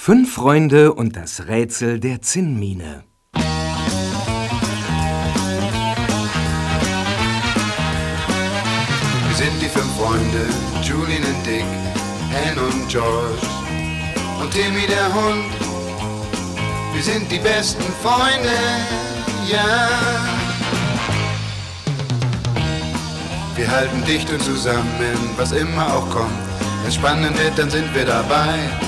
Fünf Freunde und das Rätsel der Zinnmine. Wir sind die fünf Freunde, Julian und Dick, Anne und George und Timmy der Hund. Wir sind die besten Freunde, ja. Wir halten dicht und zusammen, was immer auch kommt. Wenn spannend wird, dann sind wir dabei.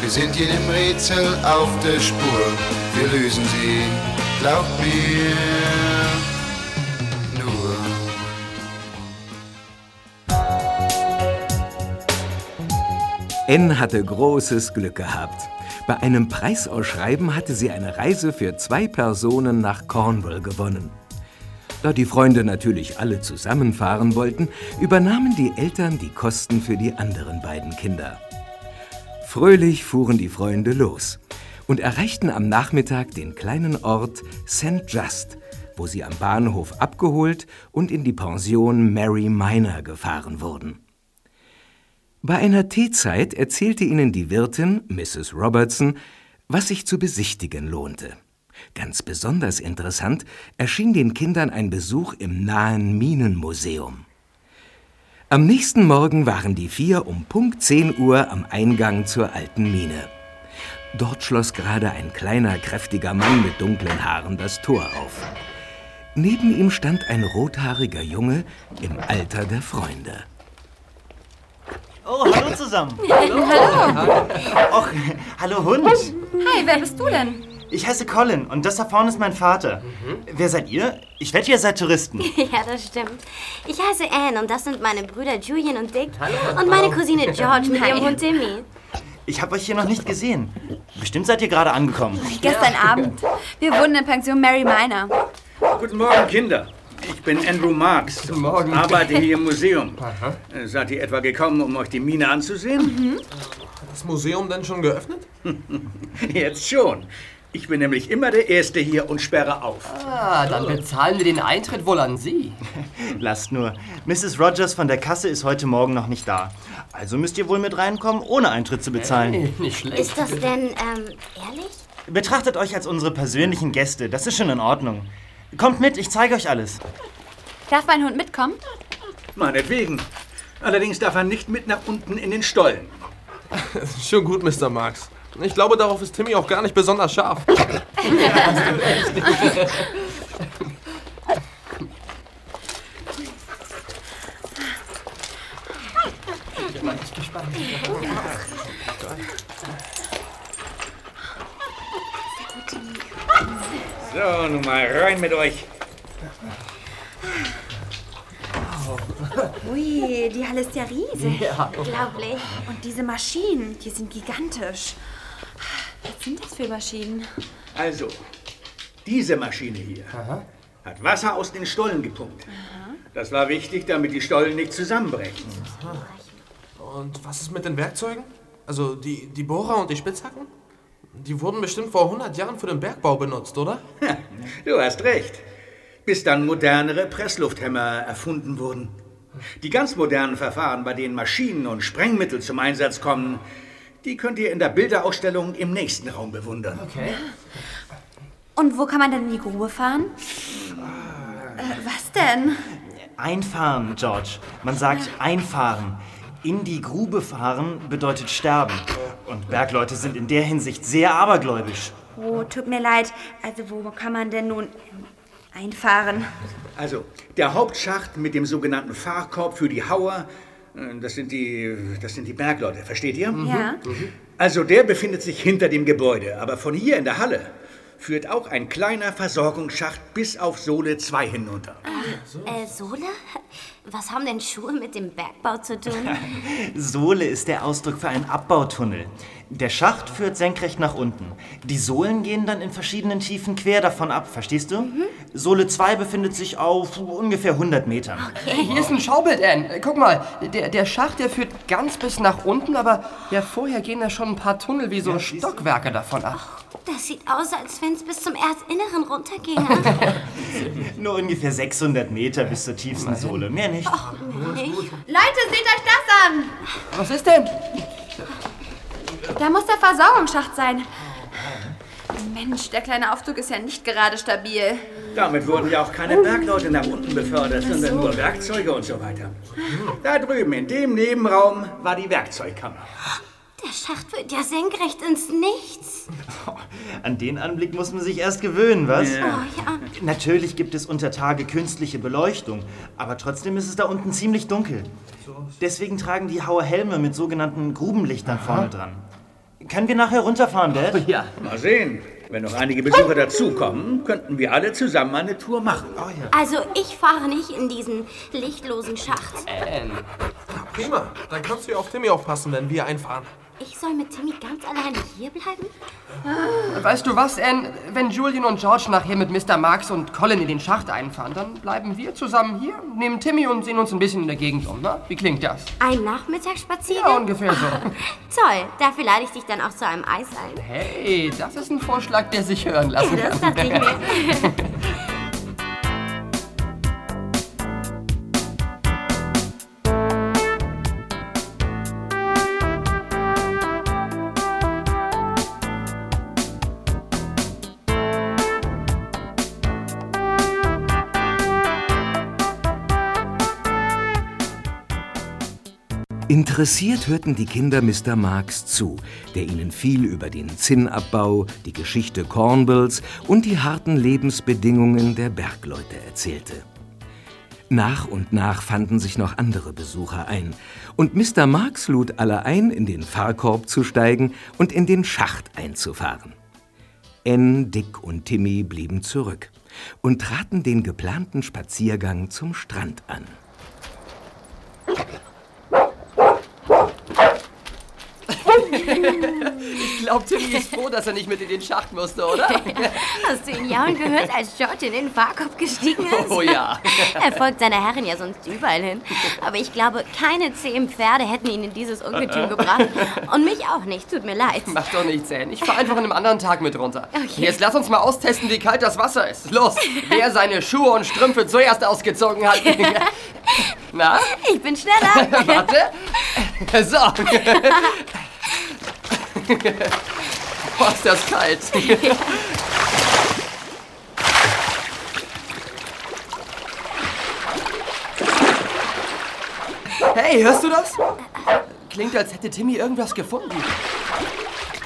Wir sind jedem Rätsel auf der Spur, wir lösen sie, glaubt mir, nur. N hatte großes Glück gehabt. Bei einem Preisausschreiben hatte sie eine Reise für zwei Personen nach Cornwall gewonnen. Da die Freunde natürlich alle zusammenfahren wollten, übernahmen die Eltern die Kosten für die anderen beiden Kinder. Fröhlich fuhren die Freunde los und erreichten am Nachmittag den kleinen Ort St. Just, wo sie am Bahnhof abgeholt und in die Pension Mary Minor gefahren wurden. Bei einer Teezeit erzählte ihnen die Wirtin, Mrs. Robertson, was sich zu besichtigen lohnte. Ganz besonders interessant erschien den Kindern ein Besuch im nahen Minenmuseum. Am nächsten Morgen waren die vier um Punkt 10 Uhr am Eingang zur alten Mine. Dort schloss gerade ein kleiner, kräftiger Mann mit dunklen Haaren das Tor auf. Neben ihm stand ein rothaariger Junge im Alter der Freunde. Oh, hallo zusammen. Hallo. Och, hallo Hund. Hi, wer bist du denn? Ich heiße Colin und das da vorne ist mein Vater. Wer seid ihr? Ich wette, ihr seid Touristen. Ja, das stimmt. Ich heiße Anne und das sind meine Brüder Julian und Dick und meine Cousine George mit ihrem. Hund Timmy. Ich habe euch hier noch nicht gesehen. Bestimmt seid ihr gerade angekommen. Gestern Abend. Wir wohnen in Pension Mary Minor. Guten Morgen, Kinder. Ich bin Andrew Marks. Guten Morgen. Arbeite hier im Museum. Äh, Seid ihr etwa gekommen, um euch die Mine anzusehen? Das Museum denn schon geöffnet? Jetzt schon. Ich bin nämlich immer der Erste hier und sperre auf. Ah, dann bezahlen wir den Eintritt wohl an Sie. Lasst nur. Mrs. Rogers von der Kasse ist heute Morgen noch nicht da. Also müsst ihr wohl mit reinkommen, ohne Eintritt zu bezahlen. Hey, nicht schlecht. Ist das denn, ähm, ehrlich? Betrachtet euch als unsere persönlichen Gäste. Das ist schon in Ordnung. Kommt mit, ich zeige euch alles. Darf mein Hund mitkommen? Meinetwegen. Allerdings darf er nicht mit nach unten in den Stollen. Schon gut, Mr. Marx. Ich glaube, darauf ist Timmy auch gar nicht besonders scharf. So, nun mal rein mit euch. Ui, die Halle ist ja riesig. Unglaublich. Und diese Maschinen, die sind gigantisch. Was sind das für Maschinen? Also, diese Maschine hier hat Wasser aus den Stollen gepumpt. Das war wichtig, damit die Stollen nicht zusammenbrechen. Und was ist mit den Werkzeugen? Also die, die Bohrer und die Spitzhacken? Die wurden bestimmt vor 100 Jahren für den Bergbau benutzt, oder? Du hast recht. Bis dann modernere Presslufthämmer erfunden wurden. Die ganz modernen Verfahren, bei denen Maschinen und Sprengmittel zum Einsatz kommen, die könnt ihr in der Bilderausstellung im nächsten Raum bewundern. Okay. Und wo kann man denn in die Grube fahren? Äh, was denn? Einfahren, George. Man sagt einfahren. In die Grube fahren bedeutet sterben. Und Bergleute sind in der Hinsicht sehr abergläubisch. Oh, tut mir leid. Also, wo kann man denn nun einfahren? Also, der Hauptschacht mit dem sogenannten Fahrkorb für die Hauer, das sind die, das sind die Bergleute, versteht ihr? Ja. Also, der befindet sich hinter dem Gebäude, aber von hier in der Halle führt auch ein kleiner Versorgungsschacht bis auf Sohle 2 hinunter. Äh, Sohle? Was haben denn Schuhe mit dem Bergbau zu tun? Sohle ist der Ausdruck für einen Abbautunnel. Der Schacht führt senkrecht nach unten. Die Sohlen gehen dann in verschiedenen Tiefen quer davon ab, verstehst du? Sohle 2 befindet sich auf ungefähr 100 Metern. Hier ist ein Schaubild, Anne. Guck mal, der, der Schacht, der führt ganz bis nach unten, aber ja, vorher gehen da schon ein paar Tunnel wie so Stockwerke davon ab. Das sieht aus, als wenn es bis zum Erdinneren runterginge. Nur ungefähr 600 Meter bis zur tiefsten Sohle, mehr nicht. Nicht? Leute, seht euch das an! Was ist denn? Da muss der Versorgungsschacht sein. Mensch, der kleine Aufzug ist ja nicht gerade stabil. Damit wurden ja auch keine Bergleute nach unten befördert, sondern nur Werkzeuge und so weiter. Da drüben in dem Nebenraum war die Werkzeugkammer. Der Schacht führt ja senkrecht ins Nichts. An den Anblick muss man sich erst gewöhnen, was? Ja. Oh ja. Natürlich gibt es unter Tage künstliche Beleuchtung, aber trotzdem ist es da unten ziemlich dunkel. Deswegen tragen die Hauer Helme mit sogenannten Grubenlichtern vorne dran. Können wir nachher runterfahren, Dad? Ja. Mal sehen. Wenn noch einige Besucher dazukommen, könnten wir alle zusammen eine Tour machen. Also ich fahre nicht in diesen lichtlosen Schacht. Anne. Prima, dann kannst du ja auf Timmy aufpassen, wenn wir einfahren. Ich soll mit Timmy ganz alleine hier bleiben? Weißt du was, Anne? Wenn Julian und George nachher mit Mr. Marx und Colin in den Schacht einfahren, dann bleiben wir zusammen hier, nehmen Timmy und sehen uns ein bisschen in der Gegend um, ne? Wie klingt das? Ein Nachmittagsspaziergang? Ja, ungefähr so. Toll, dafür lade ich dich dann auch zu einem Eis ein. Hey, das ist ein Vorschlag, der sich hören lassen Das kann. dachte ich mir. Interessiert hörten die Kinder Mr. Marx zu, der ihnen viel über den Zinnabbau, die Geschichte Cornwalls und die harten Lebensbedingungen der Bergleute erzählte. Nach und nach fanden sich noch andere Besucher ein, und Mr. Marx lud alle ein, in den Fahrkorb zu steigen und in den Schacht einzufahren. Ann, Dick und Timmy blieben zurück und traten den geplanten Spaziergang zum Strand an. Ich glaube, Timmy ist froh, dass er nicht mit in den Schacht musste, oder? Hast du ihn jauen gehört, als George in den Fahrkorb gestiegen ist? Oh ja. Er folgt seiner Herrin ja sonst überall hin. Aber ich glaube, keine zehn Pferde hätten ihn in dieses Ungetüm gebracht. Und mich auch nicht, tut mir leid. Mach doch nichts, Anne. Ich fahr einfach an einem anderen Tag mit runter. Okay. Jetzt lass uns mal austesten, wie kalt das Wasser ist. Los, wer seine Schuhe und Strümpfe zuerst ausgezogen hat. Na, Ich bin schneller. warte. So. Boah, ist das kalt. Hey, hörst du das? Klingt, als hätte Timmy irgendwas gefunden.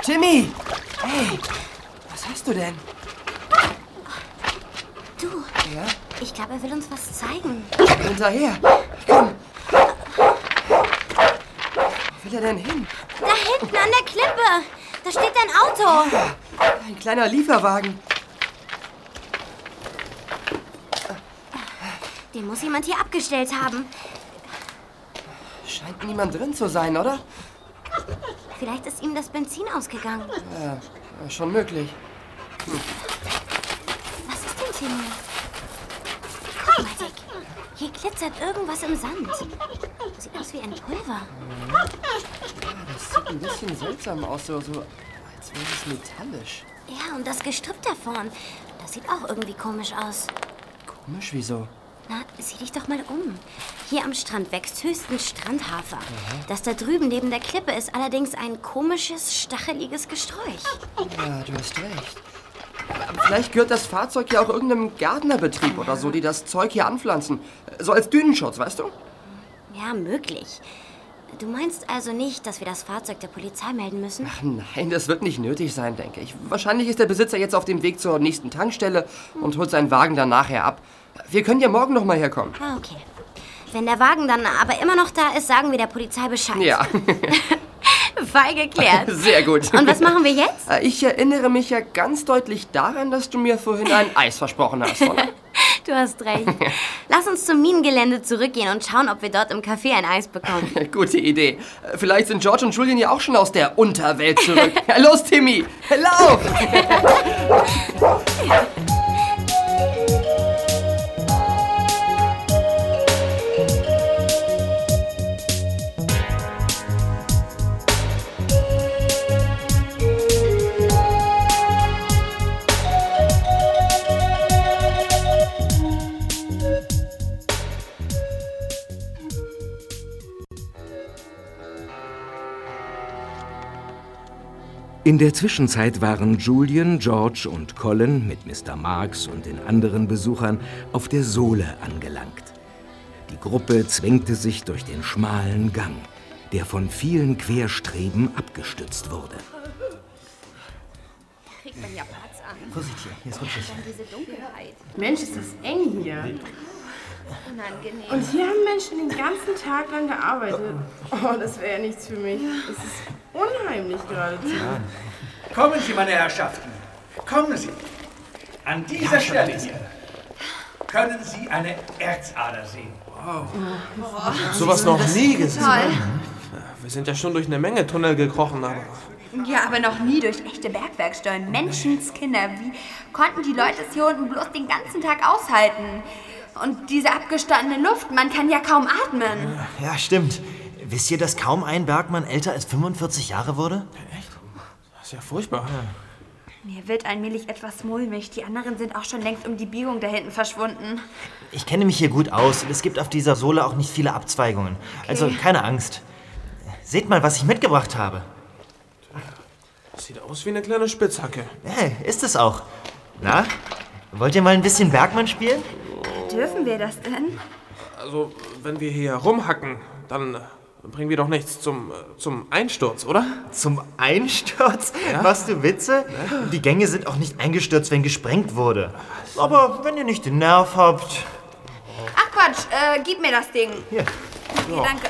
Timmy! Hey, was hast du denn? Du, Ja? ich glaube, er will uns was zeigen. Hinterher. Komm. Wo will er denn hin? Da hinten an der Klippe. Da steht ein Auto. Ein kleiner Lieferwagen. Den muss jemand hier abgestellt haben. Scheint niemand drin zu sein, oder? Vielleicht ist ihm das Benzin ausgegangen. Ja, schon möglich. Was ist denn? Guck mal, Dick. Hier glitzert irgendwas im Sand. Sieht aus wie ein Pulver. Sieht ein bisschen seltsam aus, so, so als wäre es metallisch. Ja, und das Gestrüpp da vorn. Das sieht auch irgendwie komisch aus. Komisch, wieso? Na, sieh dich doch mal um. Hier am Strand wächst höchstens Strandhafer. Das da drüben neben der Klippe ist allerdings ein komisches, stacheliges Gesträuch. Ja, du hast recht. Aber Vielleicht gehört das Fahrzeug ja auch irgendeinem Gärtnerbetrieb oder so, die das Zeug hier anpflanzen. So als Dünenschutz, weißt du? Ja, möglich. Du meinst also nicht, dass wir das Fahrzeug der Polizei melden müssen? Ach nein, das wird nicht nötig sein, denke ich. Wahrscheinlich ist der Besitzer jetzt auf dem Weg zur nächsten Tankstelle und holt seinen Wagen dann nachher ab. Wir können ja morgen noch mal herkommen. Ah, okay. Wenn der Wagen dann aber immer noch da ist, sagen wir der Polizei Bescheid. Ja. Fall geklärt. Sehr gut. Und was machen wir jetzt? Äh, Ich erinnere mich ja ganz deutlich daran, dass du mir vorhin ein Eis versprochen hast, oder? Du hast recht. Lass uns zum Minengelände zurückgehen und schauen, ob wir dort im Café ein Eis bekommen. Gute Idee. Vielleicht sind George und Julian ja auch schon aus der Unterwelt zurück. Los, Timmy! Lauf! In der Zwischenzeit waren Julian, George und Colin mit Mr. Marks und den anderen Besuchern auf der Sohle angelangt. Die Gruppe zwängte sich durch den schmalen Gang, der von vielen Querstreben abgestützt wurde. Kriegt man ja Platz an. Vorsicht hier, hier ist rutschig. Dann diese Dunkelheit. Mensch, ist das eng hier. Unangenehm. Und hier haben Menschen den ganzen Tag lang gearbeitet. Oh, das wäre ja nichts für mich. Es ist unheimlich geradezu. Kommen Sie, meine Herrschaften. Kommen Sie. An dieser Stelle hier können Sie eine Erzader sehen. Sowas noch nie gesehen. Toll. Wir sind ja schon durch eine Menge Tunnel gekrochen, aber Ja, aber noch nie durch echte Bergwerksteuern. Menschenskinder. Wie konnten die Leute es hier unten bloß den ganzen Tag aushalten? Und diese abgestandene Luft, man kann ja kaum atmen. Ja, stimmt. Wisst ihr, dass kaum ein Bergmann älter als 45 Jahre wurde? das ist ja furchtbar. Mir wird allmählich etwas mulmig. Die anderen sind auch schon längst um die Biegung da hinten verschwunden. Ich kenne mich hier gut aus und es gibt auf dieser Sohle auch nicht viele Abzweigungen. Also keine Angst. Seht mal, was ich mitgebracht habe. Das sieht aus wie eine kleine Spitzhacke. Hey, ist es auch. Na, wollt ihr mal ein bisschen Bergmann spielen? Dürfen wir das denn? Also, wenn wir hier rumhacken, dann bringen wir doch nichts zum, äh, zum Einsturz, oder? Zum Einsturz? Machst du Witze? Die Gänge sind auch nicht eingestürzt, wenn gesprengt wurde. Aber wenn ihr nicht den Nerv habt. Ach Quatsch, äh, gib mir das Ding. Hier. Hier, danke.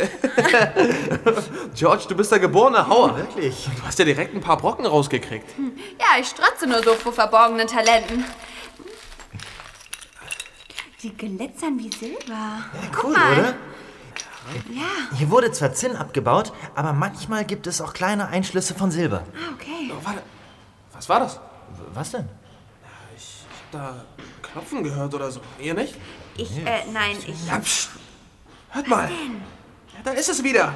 George, du bist der geborene Hauer. Wirklich? Du hast ja direkt ein paar Brocken rausgekriegt. Ja, ich strotze nur so vor verborgenen Talenten. Die glitzern wie Silber. Cool, mal. oder? Ja, Hier wurde zwar Zinn abgebaut, aber manchmal gibt es auch kleine Einschlüsse von Silber. ah, okay. Oh, warte. Was war das? Was denn? Ich hab da Klopfen gehört oder so. Ihr nicht? Ich, äh, nein, ich. Ja, pst. Hört mal. Ja, da ist es wieder.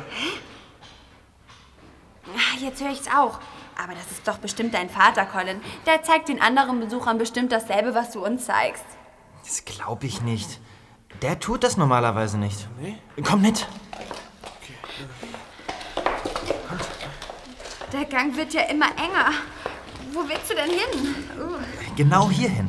Ah, Jetzt höre ich's auch. Aber das ist doch bestimmt dein Vater, Colin. Der zeigt den anderen Besuchern bestimmt dasselbe, was du uns zeigst. Das glaube ich nicht. Der tut das normalerweise nicht. Nee? Komm mit. Der Gang wird ja immer enger. Wo willst du denn hin? Uh. Genau hierhin.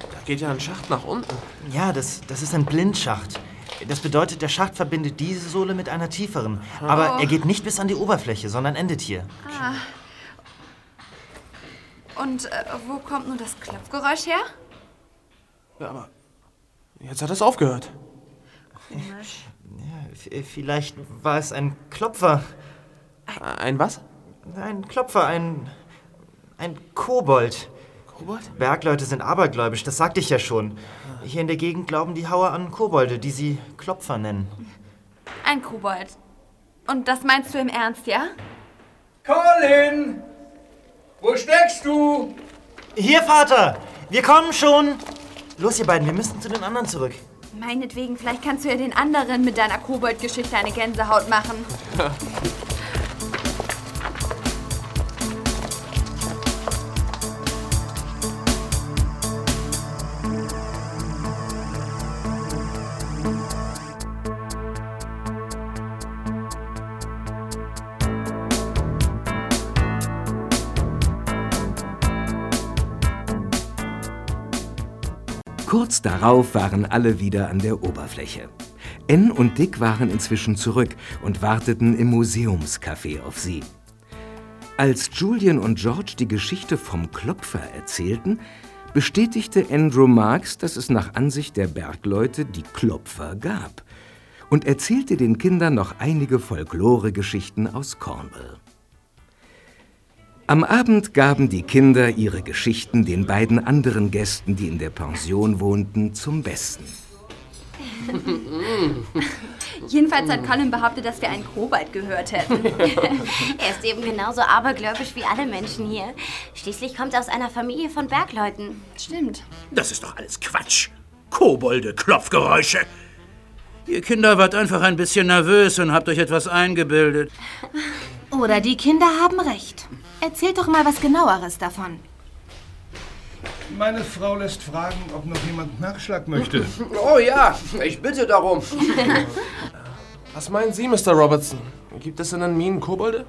Da geht ja ein Schacht nach unten. Ja, das, das ist ein Blindschacht. Das bedeutet, der Schacht verbindet diese Sohle mit einer tieferen. Aber er geht nicht bis an die Oberfläche, sondern endet hier. Und äh, wo kommt nun das Klopfgeräusch her? Ja, aber jetzt hat es aufgehört. V- Vielleicht war es ein Klopfer. Ein was? Ein Klopfer, ein. ein Kobold. Kobold? Bergleute sind abergläubisch, das sagte ich ja schon. Hier in der Gegend glauben die Hauer an Kobolde, die sie Klopfer nennen. Ein Kobold. Und das meinst du im Ernst, ja? Colin! Wo steckst du? Hier, Vater! Wir kommen schon! Los, ihr beiden, wir müssen zu den anderen zurück. Meinetwegen, vielleicht kannst du ja den anderen mit deiner Kobold-Geschichte eine Gänsehaut machen. Kurz darauf waren alle wieder an der Oberfläche. Ann und Dick waren inzwischen zurück und warteten im Museumscafé auf sie. Als Julian und George die Geschichte vom Klopfer erzählten, bestätigte Andrew Marks, dass es nach Ansicht der Bergleute die Klopfer gab und erzählte den Kindern noch einige Folkloregeschichten aus Cornwall. Am Abend gaben die Kinder ihre Geschichten den beiden anderen Gästen, die in der Pension wohnten, zum Besten. Jedenfalls hat Colin behauptet, dass wir einen Kobold gehört hätten. er ist eben genauso abergläubisch wie alle Menschen hier. Schließlich kommt er aus einer Familie von Bergleuten. Stimmt. Das ist doch alles Quatsch. Kobolde, Klopfgeräusche. Ihr Kinder wart einfach ein bisschen nervös und habt euch etwas eingebildet. Oder die Kinder haben recht. Erzählt doch mal was genaueres davon. Meine Frau lässt fragen, ob noch jemand Nachschlag möchte. Oh ja, ich bitte darum. Was meinen Sie, Mr. Robertson? Gibt es in den Minen Kobolde?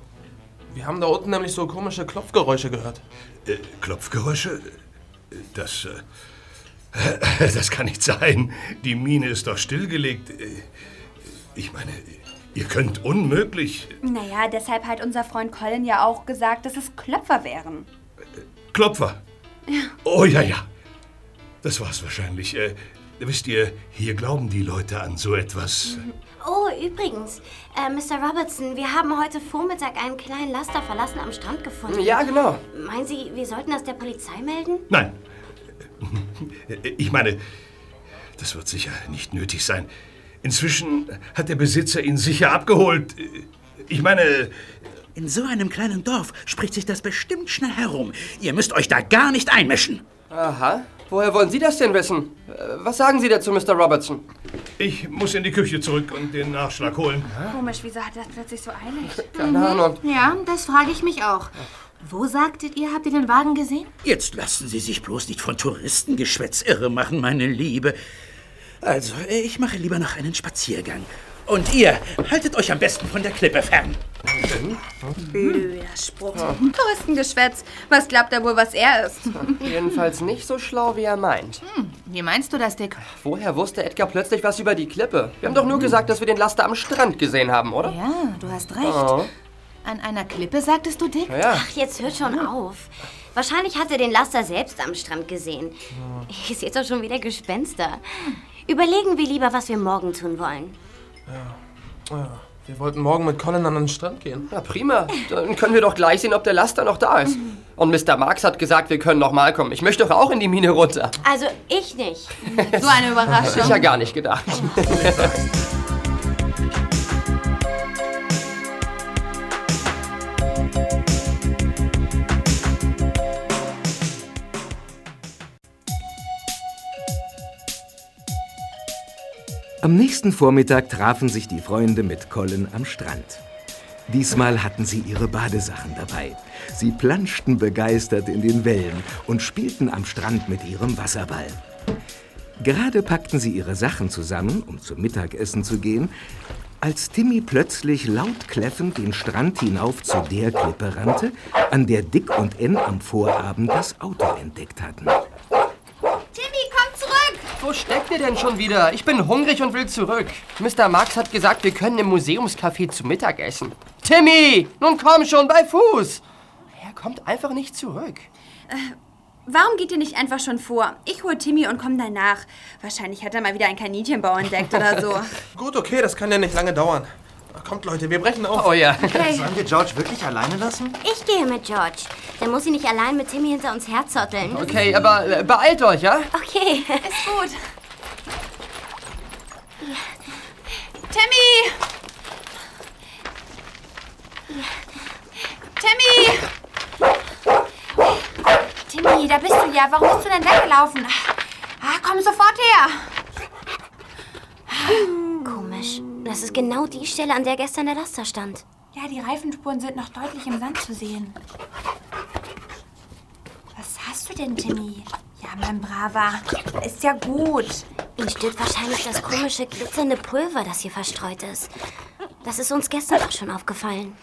Wir haben da unten nämlich so komische Klopfgeräusche gehört. Äh, Klopfgeräusche? Das. Äh, das kann nicht sein. Die Mine ist doch stillgelegt. Äh, Ich meine, ihr könnt unmöglich. Naja, deshalb hat unser Freund Colin ja auch gesagt, dass es Klopfer wären. Klopfer. Oh ja, ja. Das war's wahrscheinlich. Äh, wisst ihr, hier glauben die Leute an so etwas. Oh, übrigens, äh, Mr. Robertson, wir haben heute Vormittag einen kleinen Laster verlassen am Strand gefunden. Ja, genau. Meinen Sie, wir sollten das der Polizei melden? Nein. Ich meine, das wird sicher nicht nötig sein. Inzwischen hat der Besitzer ihn sicher abgeholt. Ich meine, In so einem kleinen Dorf spricht sich das bestimmt schnell herum. Ihr müsst euch da gar nicht einmischen. Aha. Woher wollen Sie das denn wissen? Äh, Was sagen Sie dazu, Mr. Robertson? ich muss in die Küche zurück und den Nachschlag holen. Komisch, wieso hat das plötzlich so eilig? Keine Ahnung. Ja, das frage ich mich auch. Wo sagtet ihr, habt ihr den Wagen gesehen? Jetzt lassen Sie sich bloß nicht von Touristengeschwätz irre machen, meine Liebe. Also, ich mache lieber noch einen Spaziergang. Und ihr, haltet euch am besten von der Klippe fern. Blöder Spruch. Touristengeschwätz. Was glaubt er wohl, was er ist? Jedenfalls nicht so schlau, wie er meint. Wie meinst du das, Dick? Woher wusste Edgar plötzlich was über die Klippe? Wir haben doch nur gesagt, dass wir den Laster am Strand gesehen haben, oder? Ja, du hast recht. Oh. An einer Klippe, sagtest du, Dick? Ja, ja. Ach, jetzt hört schon auf. Wahrscheinlich hat er den Laster selbst am Strand gesehen. Ich sehe doch schon wieder Gespenster. Überlegen wir lieber, was wir morgen tun wollen. Ja, wir wollten morgen mit Colin an den Strand gehen. Na prima. Dann können wir doch gleich sehen, ob der Laster noch da ist. Und Mr. Marx hat gesagt, wir können noch mal kommen. Ich möchte doch auch in die Mine runter. Also ich nicht. So eine Überraschung. Sicher gar nicht gedacht. Am nächsten Vormittag trafen sich die Freunde mit Colin am Strand. Diesmal hatten sie ihre Badesachen dabei. Sie planschten begeistert in den Wellen und spielten am Strand mit ihrem Wasserball. Gerade packten sie ihre Sachen zusammen, um zum Mittagessen zu gehen, als Timmy plötzlich laut kläffend den Strand hinauf zu der Klippe rannte, an der Dick und Ann am Vorabend das Auto entdeckt hatten. Wo steckt ihr denn schon wieder? Ich bin hungrig und will zurück. Mr. Marx hat gesagt, wir können im Museumscafé zu Mittag essen. Timmy, nun komm schon bei Fuß. Er kommt einfach nicht zurück. Warum geht ihr nicht einfach schon vor? Ich hol Timmy und komm danach. Wahrscheinlich hat er mal wieder einen Kaninchenbau entdeckt oder so. Gut, okay, das kann ja nicht lange dauern. Kommt, Leute, wir brechen auf. Oh ja. Sollen wir George wirklich alleine lassen? Ich gehe mit George. Dann muss sie nicht allein mit Timmy hinter uns herzotteln. Okay, aber äh, beeilt euch, ja? Okay. Ist gut. Timmy! Timmy! Timmy, da bist du ja. Warum bist du denn weggelaufen? Ah, komm sofort her. Komisch. Das ist genau die Stelle, an der gestern der Laster stand. Ja, die Reifenspuren sind noch deutlich im Sand zu sehen. Was hast du denn, Timmy? Ja, mein Braver. Ist ja gut. Ihn stört wahrscheinlich das komische glitzernde Pulver, das hier verstreut ist. Das ist uns gestern auch schon aufgefallen.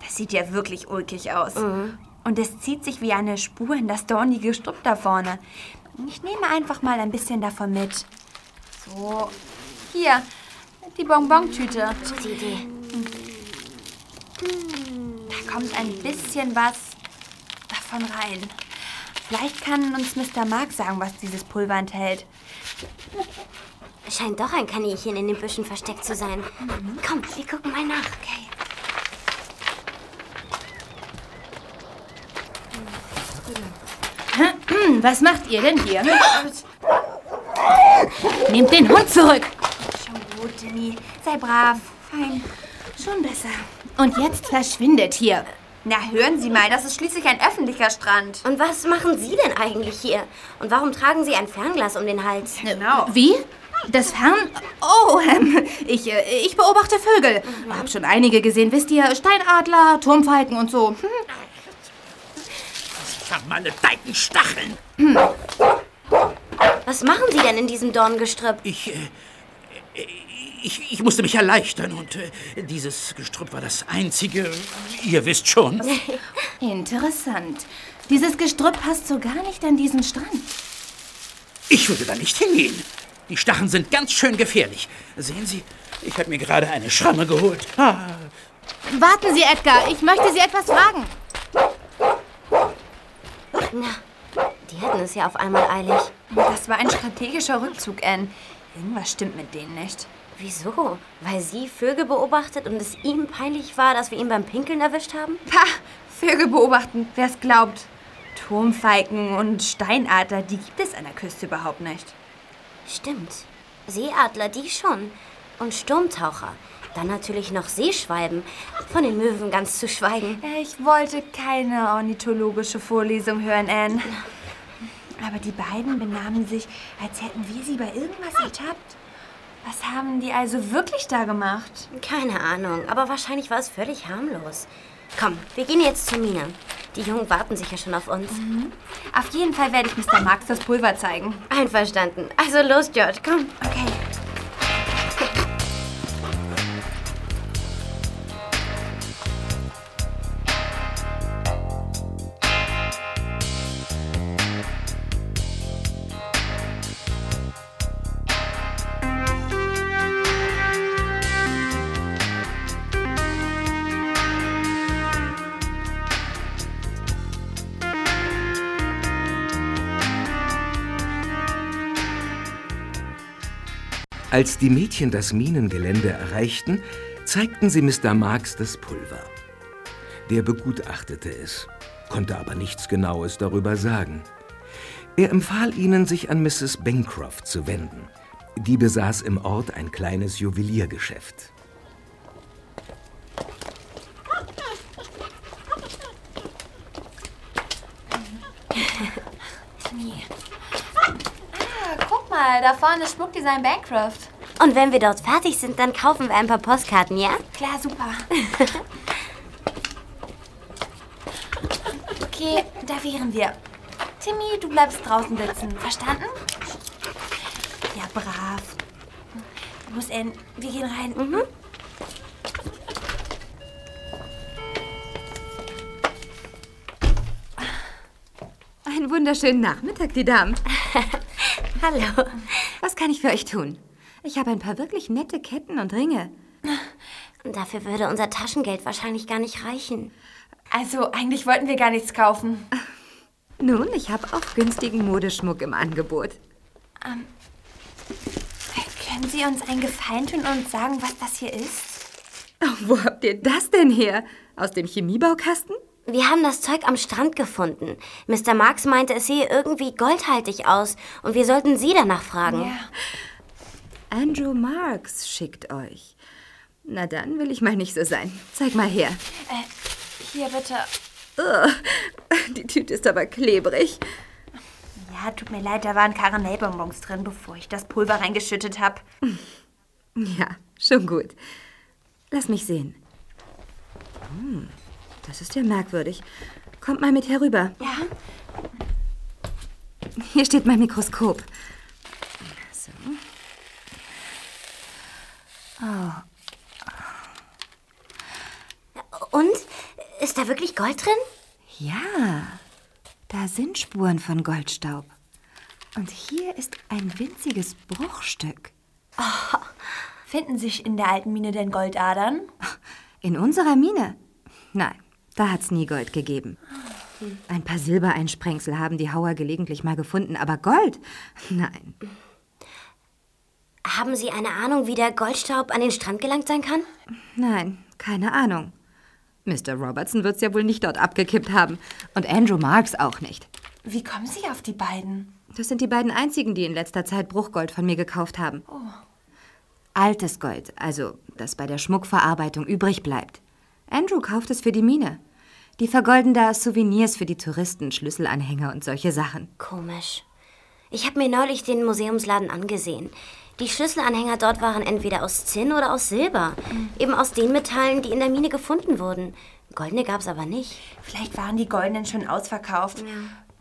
Das sieht ja wirklich ulkig aus. Und es zieht sich wie eine Spur in das dornige Gestrüpp da vorne. Ich nehme einfach mal ein bisschen davon mit. So. Hier, die Bonbontüte. Gute Idee. Da kommt ein bisschen was davon rein. Vielleicht kann uns Mr. Mark sagen, was dieses Pulver enthält. Scheint doch ein Kaninchen in den Büschen versteckt zu sein. Komm, wir gucken mal nach. Okay. Was macht ihr denn hier? Nehmt den Hund zurück. Gut, Timmy. Sei brav. Fein. Schon besser. Und jetzt verschwindet hier. Na, hören Sie mal, das ist schließlich ein öffentlicher Strand. Und was machen Sie denn eigentlich hier? Und warum tragen Sie ein Fernglas um den Hals? Genau. Wie? Das Fern... Oh, ähm, ich, äh, ich beobachte Vögel. Hab schon einige gesehen, wisst ihr? Steinadler, Turmfalken und so. Hm. Vermaledeiten Stacheln. Was machen Sie denn in diesem Dorngestrüpp? Ich, äh, ich, ich musste mich erleichtern und äh, dieses Gestrüpp war das einzige, ihr wisst schon. Interessant. Dieses Gestrüpp passt so gar nicht an diesen Strand. Ich würde da nicht hingehen. Die Stacheln sind ganz schön gefährlich. Sehen Sie, ich habe mir gerade eine Schramme geholt. Ah, Warten Sie, Edgar. Ich möchte Sie etwas fragen. Na, die hatten es ja auf einmal eilig. Das war ein strategischer Rückzug, Anne. Irgendwas stimmt mit denen nicht. Wieso? Weil Sie Vögel beobachtet und es ihm peinlich war, dass wir ihn beim Pinkeln erwischt haben? Pah, Vögel beobachten, wer es glaubt. Turmfalken und Steinadler, die gibt es an der Küste überhaupt nicht. Stimmt. Seeadler, die schon. Und Sturmtaucher. Dann natürlich noch Seeschwalben. Von den Möwen ganz zu schweigen. Ich wollte keine ornithologische Vorlesung hören, Anne. Aber die beiden benahmen sich, als hätten wir sie bei irgendwas ertappt. Was haben die also wirklich da gemacht? Keine Ahnung, aber wahrscheinlich war es völlig harmlos. Komm, wir gehen jetzt zur Mine. Die Jungen warten sicher schon auf uns. Auf jeden Fall werde ich Mr. Marx das Pulver zeigen. Einverstanden. Also los, George, komm. Okay. Als die Mädchen das Minengelände erreichten, zeigten sie Mr. Marx das Pulver. Der begutachtete es, konnte aber nichts Genaues darüber sagen. Er empfahl ihnen, sich an Mrs. Bancroft zu wenden. Die besaß im Ort ein kleines Juweliergeschäft. Ah, guck mal, da vorne ist Schmuckdesign Bancroft. Und wenn wir dort fertig sind, dann kaufen wir ein paar Postkarten, ja? Klar, super. Okay, da wären wir. Timmy, du bleibst draußen sitzen. Verstanden? Ja, brav. Los, Anne, wir gehen rein. Mhm. Einen wunderschönen Nachmittag, die Damen. Hallo. Was kann ich für euch tun? Ich habe ein paar wirklich nette Ketten und Ringe. Dafür würde unser Taschengeld wahrscheinlich gar nicht reichen. Also, eigentlich wollten wir gar nichts kaufen. Nun, ich habe auch günstigen Modeschmuck im Angebot. Ähm, können Sie uns einen Gefallen tun und sagen, was das hier ist? Oh, wo habt ihr das denn her? Aus dem Chemiebaukasten? Wir haben das Zeug am Strand gefunden. Mr. Marx meinte, es sehe irgendwie goldhaltig aus und wir sollten Sie danach fragen. Ja. Andrew Marks schickt euch. Na dann will ich mal nicht so sein. Zeig mal her. Äh, hier bitte. Ugh, die Tüte ist aber klebrig. Ja, tut mir leid, da waren Karamellbonbons drin, bevor ich das Pulver reingeschüttet habe. Ja, schon gut. Lass mich sehen. Hm, das ist ja merkwürdig. Kommt mal mit herüber. Ja? Hier steht mein Mikroskop. So. Oh, Und? Ist da wirklich Gold drin? ja. Da sind Spuren von Goldstaub. Und hier ist ein winziges Bruchstück. Finden sich in der alten Mine denn Goldadern? In unserer Mine? Nein, da hat's nie Gold gegeben. Ein paar Silbereinsprengsel haben die Hauer gelegentlich mal gefunden, aber Gold? Nein. Haben Sie eine Ahnung, wie der Goldstaub an den Strand gelangt sein kann? Nein, keine Ahnung. Mr. Robertson wird's ja wohl nicht dort abgekippt haben. Und Andrew Marks auch nicht. Wie kommen Sie auf die beiden? Das sind die beiden einzigen, die in letzter Zeit Bruchgold von mir gekauft haben. Oh. Altes Gold, also das bei der Schmuckverarbeitung übrig bleibt. Andrew kauft es für die Mine. Die vergolden da Souvenirs für die Touristen, Schlüsselanhänger und solche Sachen. Komisch. Ich habe mir neulich den Museumsladen angesehen. Die Schlüsselanhänger dort waren entweder aus Zinn oder aus Silber. Eben aus den Metallen, die in der Mine gefunden wurden. Goldene gab's aber nicht. Vielleicht waren die goldenen schon ausverkauft.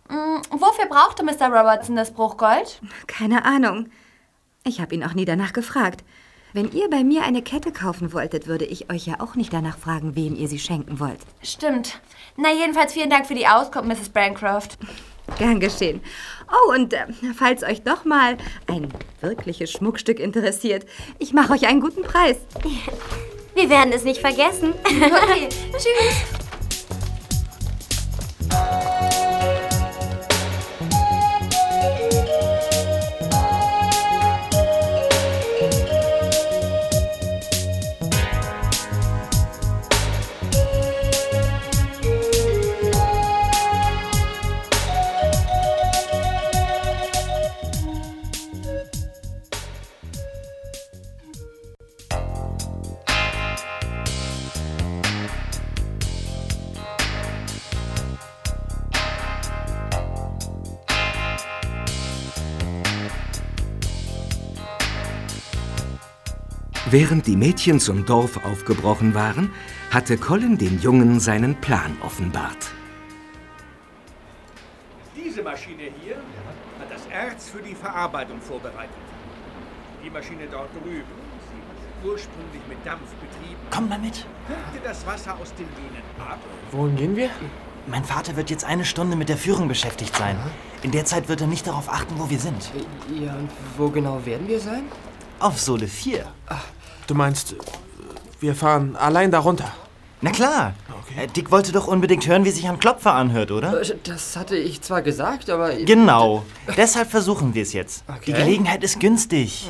Mm, wofür brauchte Mr. Robertson das Bruchgold? Keine Ahnung. Ich habe ihn auch nie danach gefragt. Wenn ihr bei mir eine Kette kaufen wolltet, würde ich euch ja auch nicht danach fragen, wem ihr sie schenken wollt. Stimmt. Na, jedenfalls vielen Dank für die Auskunft, Mrs. Bancroft. Gern geschehen. Oh, und äh, falls euch doch mal ein wirkliches Schmuckstück interessiert, ich mache euch einen guten Preis. Wir werden es nicht vergessen. Okay, tschüss. Während die Mädchen zum Dorf aufgebrochen waren, hatte Colin den Jungen seinen Plan offenbart. Diese Maschine hier hat das Erz für die Verarbeitung vorbereitet. Die Maschine dort drüben, sie ursprünglich mit Dampf betrieben. Komm mal mit. Pumpte das Wasser aus den Minen ab. Wohin gehen wir? Mein Vater wird jetzt eine Stunde mit der Führung beschäftigt sein. In der Zeit wird er nicht darauf achten, wo wir sind. Ja, und wo genau werden wir sein? Auf Sole 4. Du meinst, wir fahren allein darunter? Na klar. Äh, Dick wollte doch unbedingt hören, wie sich ein Klopfer anhört, oder? Äh, Das hatte ich zwar gesagt, aber... Genau. Deshalb versuchen wir es jetzt. Die Okay. Gelegenheit ist günstig.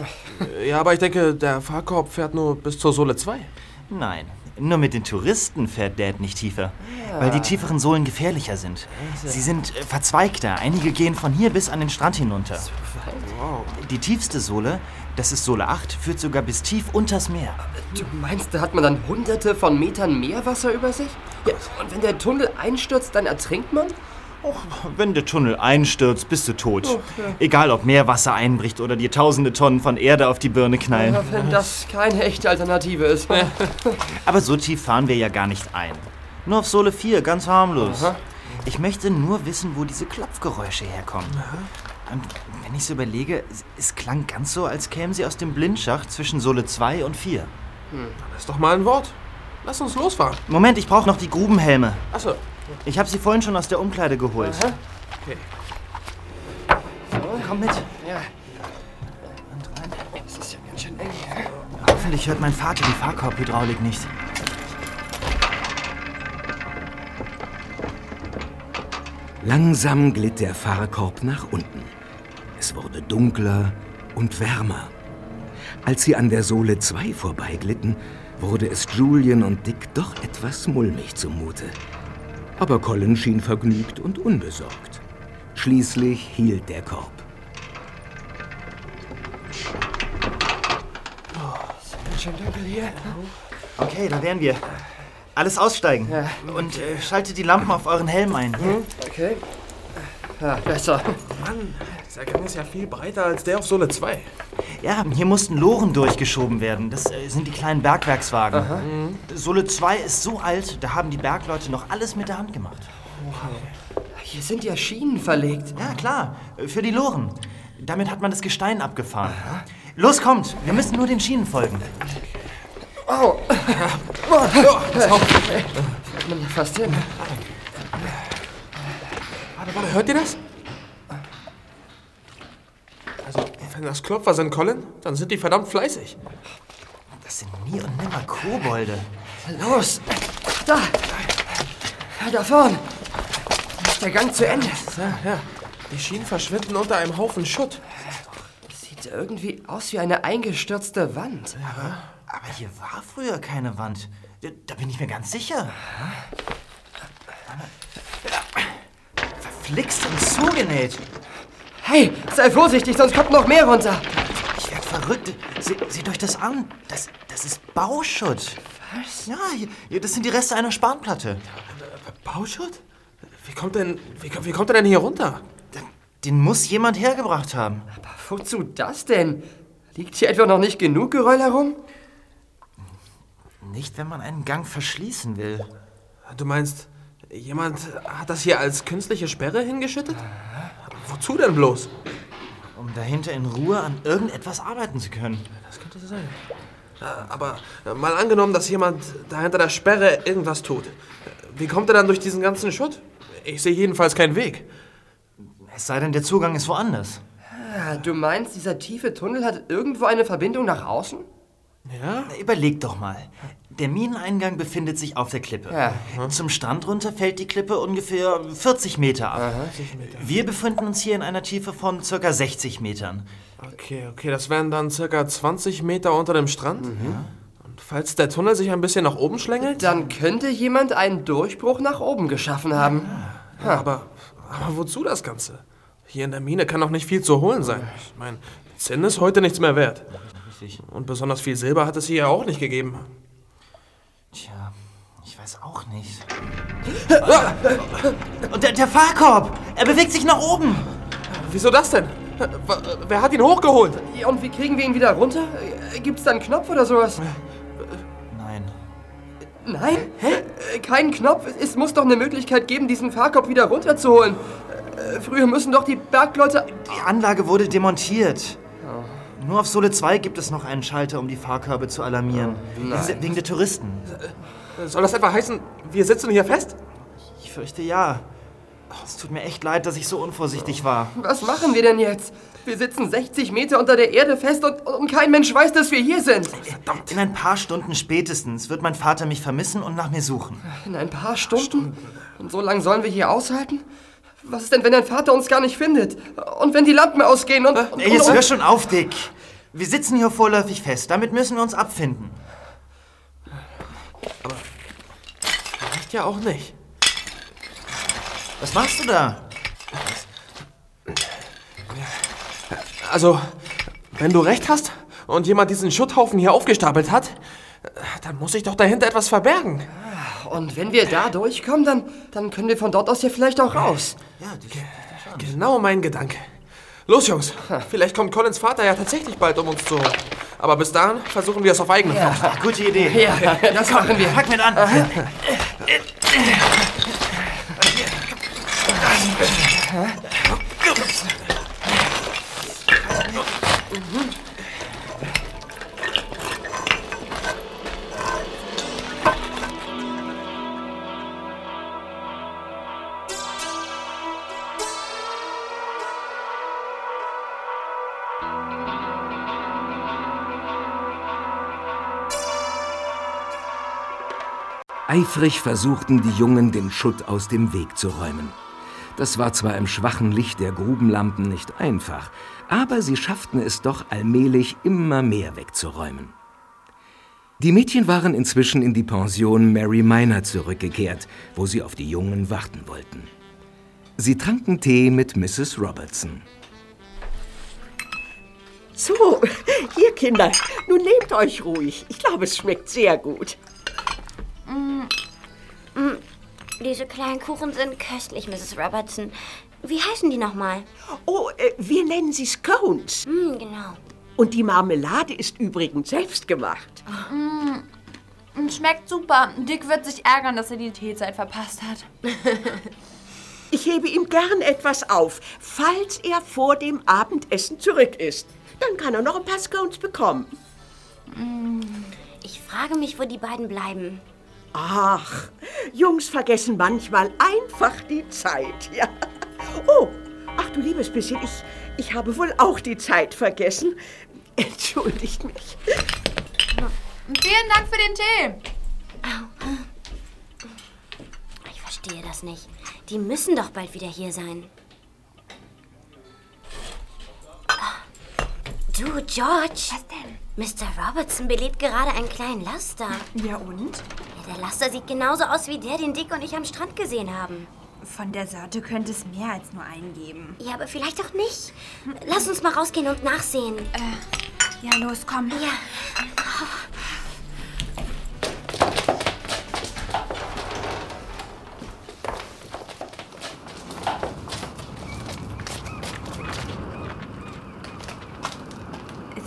Ja, aber ich denke, der Fahrkorb fährt nur bis zur Sohle 2. Nein, nur mit den Touristen fährt Dad nicht tiefer. Weil die tieferen Sohlen gefährlicher sind. Sie sind äh, verzweigter. Einige gehen von hier bis an den Strand hinunter. Die tiefste Sohle, das ist Sohle 8, führt sogar bis tief unters Meer. Du meinst, da hat man dann hunderte von Metern Meerwasser über sich? Ja, und wenn der Tunnel einstürzt, dann ertrinkt man? Wenn der Tunnel einstürzt, bist du tot. Oh, ja. Egal, ob Meerwasser einbricht oder dir tausende Tonnen von Erde auf die Birne knallen. Ja, wenn das keine echte Alternative ist. Aber so tief fahren wir ja gar nicht ein. Nur auf Sohle 4, ganz harmlos. Aha. Ich möchte nur wissen, wo diese Klopfgeräusche herkommen. Und wenn ich so überlege, es, es klang ganz so, als kämen sie aus dem Blindschacht zwischen Sohle 2 und 4. Das ist doch mal ein Wort. Lass uns losfahren. Moment, ich brauche noch die Grubenhelme. Achso. Ich habe sie vorhin schon aus der Umkleide geholt. Okay. Komm mit. Ja. Und rein. Das ist ja ganz schön eng. Hoffentlich hört mein Vater die Fahrkorbhydraulik nicht. Langsam glitt der Fahrkorb nach unten. Es wurde dunkler und wärmer. Als sie an der Sohle 2 vorbeiglitten, wurde es Julian und Dick doch etwas mulmig zumute. Aber Colin schien vergnügt und unbesorgt. Schließlich hielt der Korb. Ganz schön dunkel hier. Okay, da wären wir. Alles aussteigen. Und äh, schaltet die Lampen auf euren Helm ein. Hm, okay. Ja, besser. Mann, dieser Gang ist ja viel breiter als der auf Sohle 2. Ja, hier mussten Loren durchgeschoben werden. Das äh, sind die kleinen Bergwerkswagen. Aha. Mhm. Sohle 2 ist so alt, da haben die Bergleute noch alles mit der Hand gemacht. Hier sind ja Schienen verlegt. Ja, klar. äh, Für die Loren. Damit hat man das Gestein abgefahren. Los, kommt. Wir müssen nur den Schienen folgen. Oh. Oh. Fällt man hier fast hin. Warte, hört ihr das? Also, wenn das Klopfer sind, Colin, dann sind die verdammt fleißig. Das sind nie und nimmer Kobolde. Los! Da! Da vorn! ist der Gang zu Ende. Ja, ja. Die Schienen verschwinden unter einem Haufen Schutt. Sieht irgendwie aus wie eine eingestürzte Wand. Aber hier war früher keine Wand. Da bin ich mir ganz sicher. Verflixt und zugenäht. Hey, sei vorsichtig, sonst kommt noch mehr runter. Ich werd verrückt. Se, seht euch das an. Das, das ist Bauschutt. Was? Ja, hier, das sind die Reste einer Spanplatte. Bauschutt? Wie kommt denn, wie, wie kommt er denn hier runter? Den muss jemand hergebracht haben. Aber wozu das denn? Liegt hier etwa noch nicht genug Geröll herum? Nicht, wenn man einen Gang verschließen will. Du meinst, jemand hat das hier als künstliche Sperre hingeschüttet? Wozu denn bloß? Um dahinter in Ruhe an irgendetwas arbeiten zu können. Das könnte so sein. Äh, Aber äh, mal angenommen, dass jemand da hinter der Sperre irgendwas tut. Wie kommt er dann durch diesen ganzen Schutt? Ich sehe jedenfalls keinen Weg. Es sei denn, der Zugang ist woanders. Ah, Du meinst, dieser tiefe Tunnel hat irgendwo eine Verbindung nach außen? Ja? Überleg doch mal. Der Mineneingang befindet sich auf der Klippe. Ja. Zum Strand runter fällt die Klippe ungefähr 40 Meter ab. 40 Meter. Wir befinden uns hier in einer Tiefe von circa 60 Metern. Okay, okay, das wären dann circa 20 Meter unter dem Strand. Und falls der Tunnel sich ein bisschen nach oben schlängelt? Dann könnte jemand einen Durchbruch nach oben geschaffen haben. Ja, aber, aber wozu das Ganze? Hier in der Mine kann doch nicht viel zu holen sein. Ich meine, Zinn ist heute nichts mehr wert. Und besonders viel Silber hat es hier ja auch nicht gegeben. Tja, ich weiß auch nicht. Und der, der Fahrkorb! Er bewegt sich nach oben! Wieso das denn? Wer hat ihn hochgeholt? Ja, und wie kriegen wir ihn wieder runter? Gibt's da einen Knopf oder sowas? Nein. Nein? Hä? Kein Knopf? Es muss doch eine Möglichkeit geben, diesen Fahrkorb wieder runterzuholen. Äh, Früher müssen doch die Bergleute... Die Anlage wurde demontiert. Nur auf Sole 2 gibt es noch einen Schalter, um die Fahrkörbe zu alarmieren. wegen, wegen der Touristen. Soll das etwa heißen, wir sitzen hier fest? Ich fürchte ja. Es tut mir echt leid, dass ich so unvorsichtig war. Was machen wir denn jetzt? Wir sitzen 60 Meter unter der Erde fest und, und kein Mensch weiß, dass wir hier sind. In ein paar Stunden spätestens wird mein Vater mich vermissen und nach mir suchen. In ein paar Stunden? Und so lange sollen wir hier aushalten? Was ist denn, wenn dein Vater uns gar nicht findet? Und wenn die Lampen ausgehen und... und, Ey, jetzt und, hör schon auf, Dick. Wir sitzen hier vorläufig fest. Damit müssen wir uns abfinden. Reicht ja auch nicht. Was machst du da? Also, wenn du recht hast und jemand diesen Schutthaufen hier aufgestapelt hat, dann muss sich doch dahinter etwas verbergen. Und wenn wir da durchkommen, dann, dann können wir von dort aus ja vielleicht auch raus. Ja, Genau mein Gedanke. Los, Jungs. Vielleicht kommt Collins Vater ja tatsächlich bald, um uns zu holen. Aber bis dahin versuchen wir es auf eigene Faust. Gute Idee. Ja, das machen wir. Pack mit an. Eifrig versuchten die Jungen, den Schutt aus dem Weg zu räumen. Das war zwar im schwachen Licht der Grubenlampen nicht einfach, aber sie schafften es doch allmählich immer mehr wegzuräumen. Die Mädchen waren inzwischen in die Pension Mary Miner zurückgekehrt, wo sie auf die Jungen warten wollten. Sie tranken Tee mit Mrs. Robertson. So, hier Kinder, nun nehmt euch ruhig. Ich glaube, es schmeckt sehr gut. Mm, mm, diese kleinen Kuchen sind köstlich, Mrs. Robertson. Wie heißen die nochmal? Oh, äh, wir nennen sie Scones. Mm, genau. Und die Marmelade ist übrigens selbst gemacht. Mm, schmeckt super. Dick wird sich ärgern, dass er die Teezeit verpasst hat. Ich hebe ihm gern etwas auf, falls er vor dem Abendessen zurück ist. Dann kann er noch ein paar Scones bekommen. Ich frage mich, wo die beiden bleiben. Ach, Jungs vergessen manchmal einfach die Zeit, ja. Oh, ach du liebes bisschen, ich, ich habe wohl auch die Zeit vergessen. Entschuldigt mich. Vielen Dank für den Tee. Ich verstehe das nicht. Die müssen doch bald wieder hier sein. Ah. Du, George. Was denn? Mr. Robertson belädt gerade einen kleinen Laster. Ja und? Ja, der Laster sieht genauso aus wie der, den Dick und ich am Strand gesehen haben. Von der Sorte könnte es mehr als nur einen geben. Ja, aber vielleicht auch nicht. Lass uns mal rausgehen und nachsehen. Äh, ja, los, komm. Ja.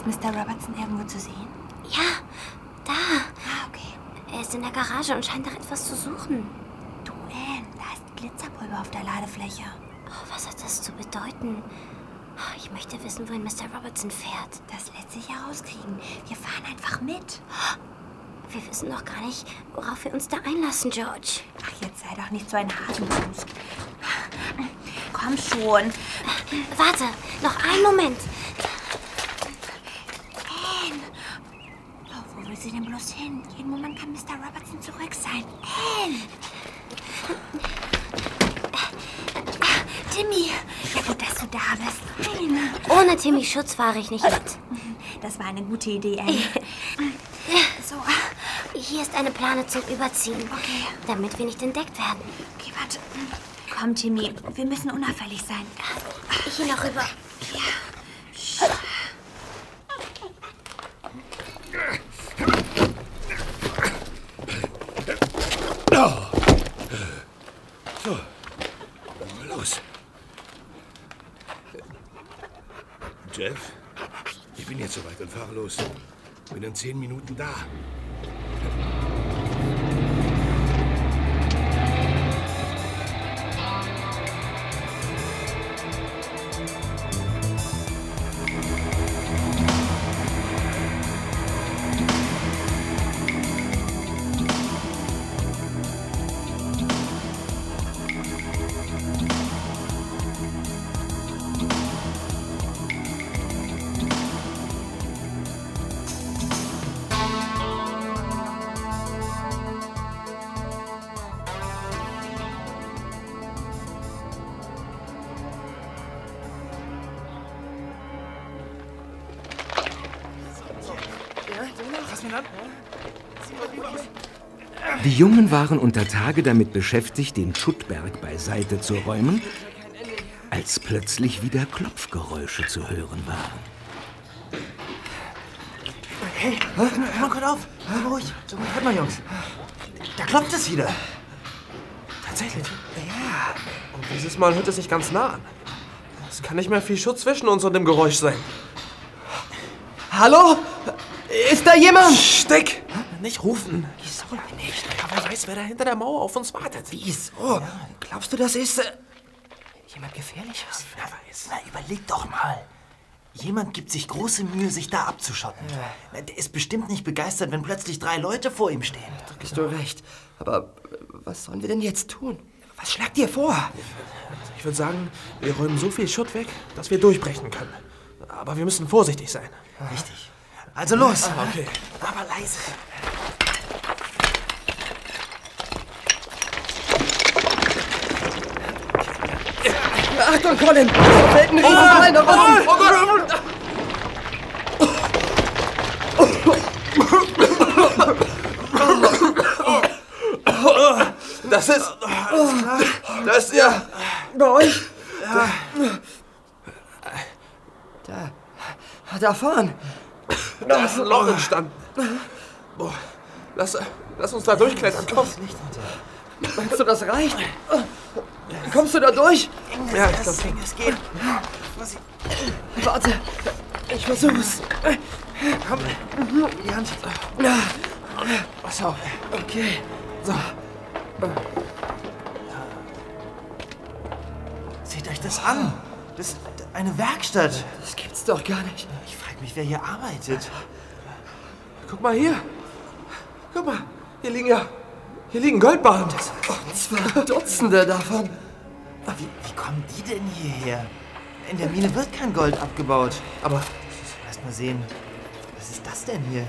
Ist Mr. Robertson irgendwo zu sehen? Ja, da. Ah, okay. Er ist in der Garage und scheint nach etwas zu suchen. Du, Anne, da ist Glitzerpulver auf der Ladefläche. Oh, was hat das zu bedeuten? Oh, Ich möchte wissen, wohin Mr. Robertson fährt. Das lässt sich herauskriegen. Wir fahren einfach mit. Wir wissen noch gar nicht, worauf wir uns da einlassen, George. Ach, jetzt sei doch nicht so ein Hasenfuß. Komm schon. Warte, noch einen Moment. Anne! Oh, wo will sie denn bloß hin? Jeden Moment kann Mr. Robertson zurück sein. Anne! Timmy! Ja, gut, dass du da bist. Nein. Ohne Timmys Schutz fahre ich nicht mit. Das war eine gute Idee, Anne. So, Hier ist eine Plane zum Überziehen. Okay. Damit wir nicht entdeckt werden. okay, warte. Komm, Timmy, wir müssen unauffällig sein. Ich hier noch rüber. So, dann mal los. Jeff, ich bin jetzt soweit und fahre los. Bin in zehn Minuten da. Die Jungen waren unter Tage damit beschäftigt, den Schuttberg beiseite zu räumen, als plötzlich wieder Klopfgeräusche zu hören waren. Hey, hör mal kurz auf. Hör ruhig. So, hört mal, Jungs. Da klopft es wieder. Tatsächlich? Ja. Und dieses Mal hört es sich ganz nah an. Es kann nicht mehr viel Schutz zwischen uns und dem Geräusch sein. Hallo? Ist da jemand? Stick! Nicht rufen. Wieso nicht? Weiß, wer da hinter der Mauer auf uns wartet. Wieso? Glaubst du, das ist... Äh, jemand Gefährliches? Wer weiß. Na, überleg doch mal. Jemand gibt sich große Mühe, sich da abzuschotten. Na, Der ist bestimmt nicht begeistert, wenn plötzlich drei Leute vor ihm stehen. Da hast du recht. Aber äh, was sollen wir denn jetzt tun? Was schlagt ihr vor? Ich würde sagen, wir räumen so viel Schutt weg, dass wir durchbrechen können. Aber wir müssen vorsichtig sein. Richtig. Also los. Ah, okay. Aber leise. Achtung, Colin! Da fällt ein Riesenteil nach unten! Oh Gott! Oh Gott! Das ist. Das ist ja. Bei euch? Da. Da vorn. Da ist ein Loch entstanden. Boah. Lass, lass uns da durchklettern. Komm. Meinst du, das reicht? Kommst du da durch? Ja, ich glaub, Es geht. Warte. Ich versuch's. Komm. Die Hand. Pass auf. Okay. So. Seht euch das an. Das ist eine Werkstatt. Das gibt's doch gar nicht. Ich frage mich, wer hier arbeitet. Guck mal hier. Guck mal. Hier liegen ja. Hier liegen Goldbarren. Zwei Dutzende davon. Wie, wie kommen die denn hierher? In der Mine wird kein Gold abgebaut. Aber Lass mal sehen. Was ist das denn hier?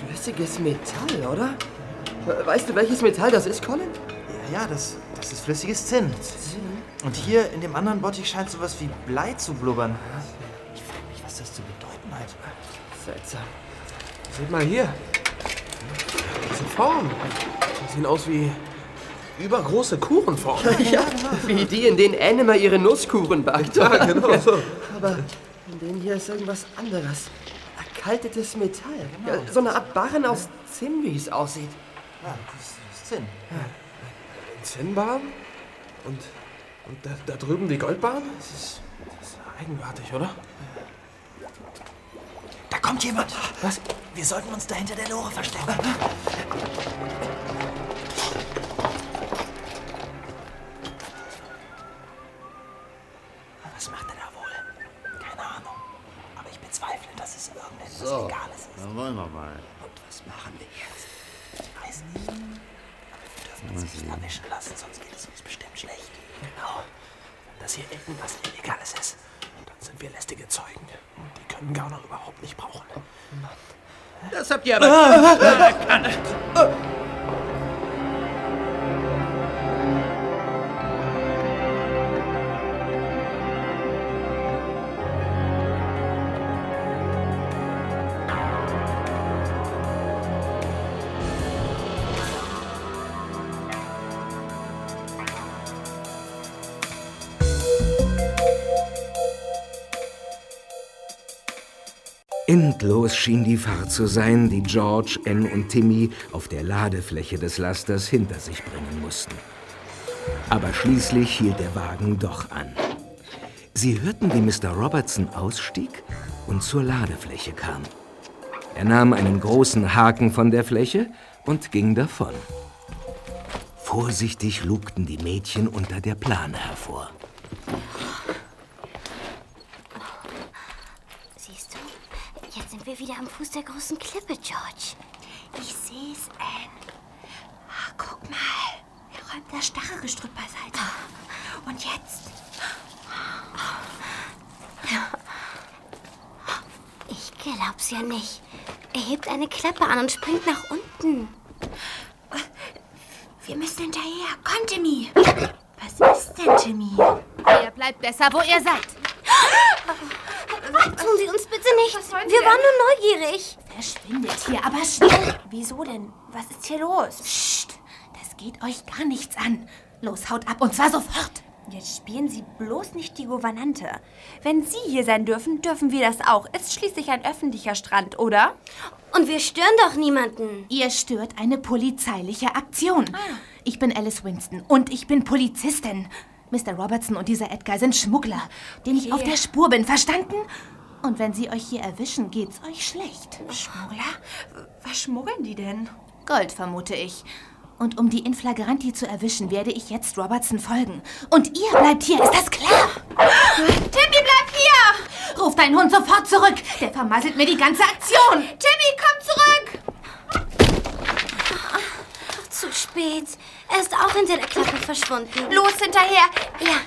Flüssiges Metall, oder? Weißt du, welches Metall das ist, Colin? Ja, das, das ist flüssiges Zinn. Und hier in dem anderen Bottich scheint sowas wie Blei zu blubbern. Ich frage mich, was das zu bedeuten hat. Seltsam. Seht mal hier. Diese Formen. Die sehen aus wie übergroße Kuchenformen. Ja, wie die, in denen Anne immer ihre Nusskuchen backt. Ja, genau so. Aber in denen hier ist irgendwas anderes. Erkaltetes Metall. Ja, so eine Art Barren aus Zinn, wie es aussieht. Ja, das ist Zinn. Ein Zinnbarren? Und, und da, da drüben die Goldbarren? Das ist, das ist eigenartig, oder? Da kommt jemand. Was? Wir sollten uns da hinter der Lore verstecken. Irgendetwas So, Legales ist. dann wollen wir mal. Und was machen wir jetzt? Ich weiß nicht. Aber wir dürfen uns nicht erwischen lassen, sonst geht es uns bestimmt schlecht. Genau. Wenn das hier irgendwas Illegales ist, dann sind wir lästige Zeugen. Und die können Gauner überhaupt nicht brauchen. Das habt ihr aber erkannt. Endlos schien die Fahrt zu sein, die George, Ann und Timmy auf der Ladefläche des Lasters hinter sich bringen mussten. Aber schließlich hielt der Wagen doch an. Sie hörten, wie Mr. Robertson ausstieg und zur Ladefläche kam. Er nahm einen großen Haken von der Fläche und ging davon. Vorsichtig lugten die Mädchen unter der Plane hervor. Siehst du, jetzt sind wir wieder am Fuß der großen Klippe, George. Ich seh's, Anne. Ah, guck mal. Er räumt das Stachelgestrüpp beiseite. Und jetzt? Ich glaub's ja nicht. Er hebt eine Klappe an und springt nach unten. Wir müssen hinterher. Komm, Timmy. Was ist denn, Timmy? Ihr bleibt besser, wo ihr seid. Tun Sie uns bitte nicht. Wir waren nur neugierig. Verschwindet hier, aber schnell. Wieso denn? Was ist hier los? Psst, das geht euch gar nichts an. Los, haut ab und zwar sofort. Jetzt spielen Sie bloß nicht die Gouvernante. Wenn Sie hier sein dürfen, dürfen wir das auch. Ist schließlich ein öffentlicher Strand, oder? Und wir stören doch niemanden. Ihr stört eine polizeiliche Aktion. Ich bin Alice Winston und ich bin Polizistin. Mr. Robertson und dieser Edgar sind Schmuggler, denen ich auf der Spur bin, verstanden? Und wenn sie euch hier erwischen, geht's euch schlecht. Schmuggler? Was schmuggeln die denn? Gold, vermute ich. Und um die in flagranti zu erwischen, werde ich jetzt Robertson folgen. Und ihr bleibt hier, ist das klar? Timmy, bleib hier! Ruf deinen Hund sofort zurück. Der vermasselt mir die ganze Aktion. Timmy, komm zurück! Zu spät. Er ist auch hinter der Klappe verschwunden. Los, hinterher! Ja.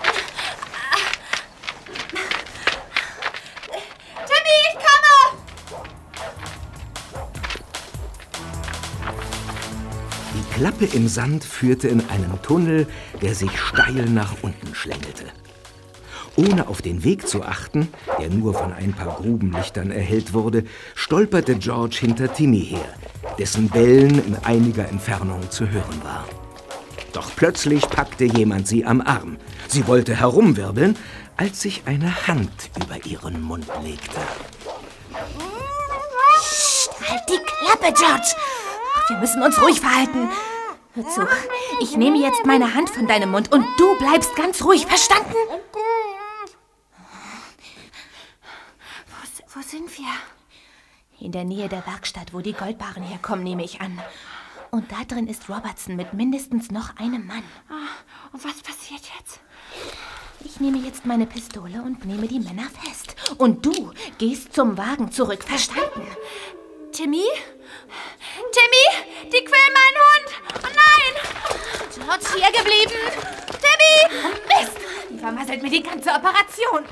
Klappe im Sand führte in einen Tunnel, der sich steil nach unten schlängelte. Ohne auf den Weg zu achten, der nur von ein paar Grubenlichtern erhellt wurde, stolperte George hinter Timmy her, dessen Bellen in einiger Entfernung zu hören war. Doch plötzlich packte jemand sie am Arm. Sie wollte herumwirbeln, als sich eine Hand über ihren Mund legte. Psst, halt die Klappe, George. Wir müssen uns ruhig verhalten. Hör zu, ich nehme jetzt meine Hand von deinem Mund und du bleibst ganz ruhig, verstanden? Wo, wo sind wir? In der Nähe der Werkstatt, wo die Goldbarren herkommen, nehme ich an. Und da drin ist Robertson mit mindestens noch einem Mann. Ah, und was passiert jetzt? Ich nehme jetzt meine Pistole und nehme die Männer fest. Und du gehst zum Wagen zurück, verstanden? Timmy? Timmy, die quälen meinen Hund! Oh nein! George, hier geblieben! Timmy! Mist! Die vermasselt mir die ganze Operation.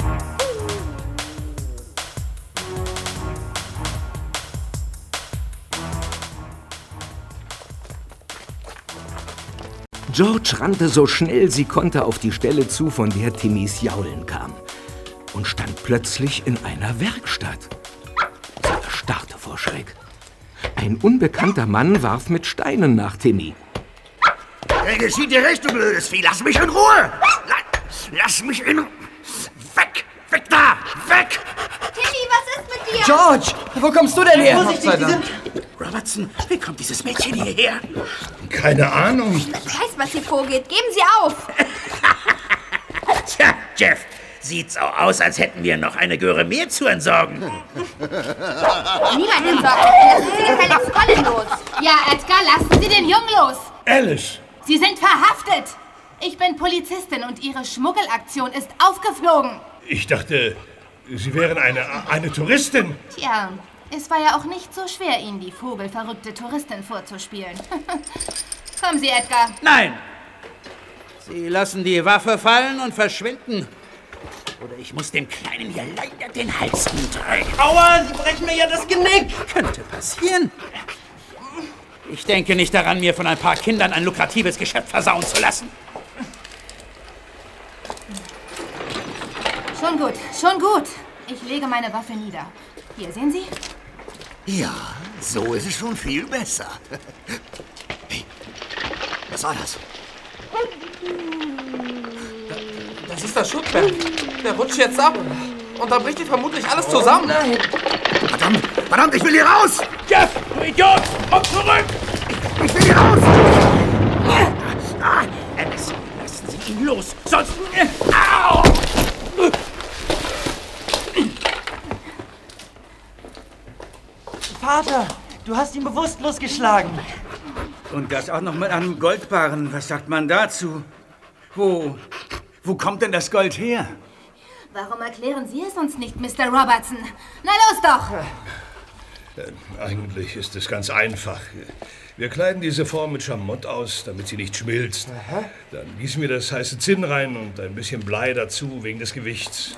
George rannte so schnell sie konnte auf die Stelle zu, von der Timmys Jaulen kam. Und stand plötzlich in einer Werkstatt. Sie erstarrte vor Schreck. Ein unbekannter Mann warf mit Steinen nach Timmy. Hey, geschieht dir recht, du blödes Vieh. Lass mich in Ruhe. La lass mich in... Weg! Weg da! Weg! Timmy, was ist mit dir? George, wo kommst du denn her? Vorsichtig, die sind... Robertson, wie kommt dieses Mädchen hierher? Keine Ahnung. Ich weiß, was hier vorgeht. Geben Sie auf. Tja, Jeff, sieht so aus, als hätten wir noch eine Göre mehr zu entsorgen. Niemand entsorgt. Lassen Sie gefälligst Colin los. Ja, Edgar, lassen Sie den Jungen los. Alice! Sie sind verhaftet. Ich bin Polizistin und Ihre Schmuggelaktion ist aufgeflogen. Ich dachte, Sie wären eine, eine Touristin. Tja, es war ja auch nicht so schwer, Ihnen die vogelverrückte Touristin vorzuspielen. Kommen Sie, Edgar. Nein! Sie lassen die Waffe fallen und verschwinden. Oder ich muss dem Kleinen hier leider den Hals umdrehen. Aua, Sie brechen mir ja das Genick. Könnte passieren. Ich denke nicht daran, mir von ein paar Kindern ein lukratives Geschäft versauen zu lassen. Schon gut, schon gut. Ich lege meine Waffe nieder. Hier, sehen Sie? Ja, so ist es schon viel besser. Hey, was war das? Das ist das Schuttberg. Der rutscht jetzt ab. Und da bricht hier vermutlich alles zusammen. nein. Verdammt, verdammt, ich will hier raus! Jeff, du Idiot! Komm zurück! Ich will hier raus! Ah, Alice, lassen Sie ihn los, sonst... Au! Vater, du hast ihn bewusstlos geschlagen. Und das auch noch mit einem Goldbarren. Was sagt man dazu? Wo, wo kommt denn das Gold her? Warum erklären Sie es uns nicht, Mr. Robertson? Na los doch! Äh, Eigentlich ist es ganz einfach. Wir kleiden diese Form mit Schamott aus, damit sie nicht schmilzt. Dann gießen wir das heiße Zinn rein und ein bisschen Blei dazu, wegen des Gewichts.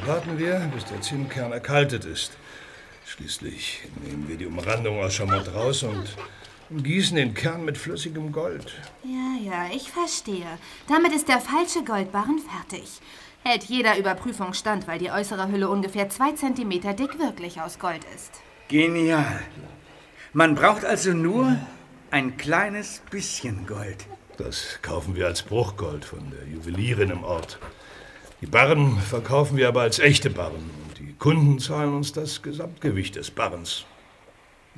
Dann warten wir, bis der Zinnkern erkaltet ist. Schließlich nehmen wir die Umrandung aus Schamott raus und gießen den Kern mit flüssigem Gold. Ja, ja, ich verstehe. Damit ist der falsche Goldbarren fertig. Hält jeder Überprüfung stand, weil die äußere Hülle ungefähr zwei Zentimeter dick wirklich aus Gold ist. Genial. Man braucht also nur ein kleines bisschen Gold. Das kaufen wir als Bruchgold von der Juwelierin im Ort. Die Barren verkaufen wir aber als echte Barren. Und die Kunden zahlen uns das Gesamtgewicht des Barrens.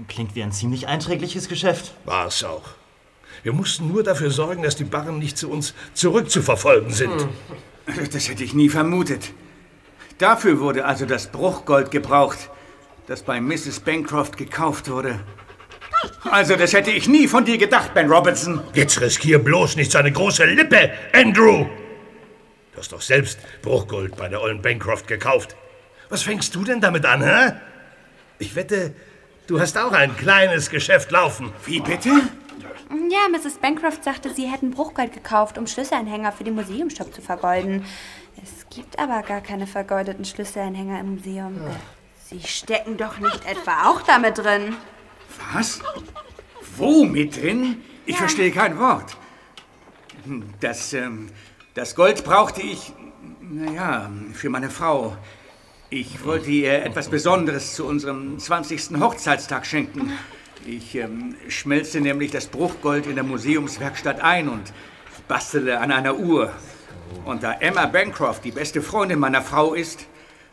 Klingt wie ein ziemlich einträgliches Geschäft. War es auch. Wir mussten nur dafür sorgen, dass die Barren nicht zu uns zurückzuverfolgen sind. Das hätte ich nie vermutet. Dafür wurde also das Bruchgold gebraucht, das bei Mrs. Bancroft gekauft wurde. Also, das hätte ich nie von dir gedacht, Ben Robertson. Jetzt riskier bloß nicht seine große Lippe, Andrew! Du hast doch selbst Bruchgold bei der ollen Bancroft gekauft. Was fängst du denn damit an, hä? Ich wette, du hast auch ein kleines Geschäft laufen. Wie bitte? Ja, Mrs. Bancroft sagte, sie hätten Bruchgold gekauft, um Schlüsselanhänger für den Museumsshop zu vergolden. Es gibt aber gar keine vergoldeten Schlüsselanhänger im Museum. Sie stecken doch nicht etwa auch damit drin. Was? Wo mit drin? Ich verstehe kein Wort. Das, ähm, das Gold brauchte ich, naja, für meine Frau. Ich wollte ihr etwas Besonderes zu unserem 20. Hochzeitstag schenken. Ich ähm, schmelze nämlich das Bruchgold in der Museumswerkstatt ein und bastele an einer Uhr. Und da Emma Bancroft die beste Freundin meiner Frau ist,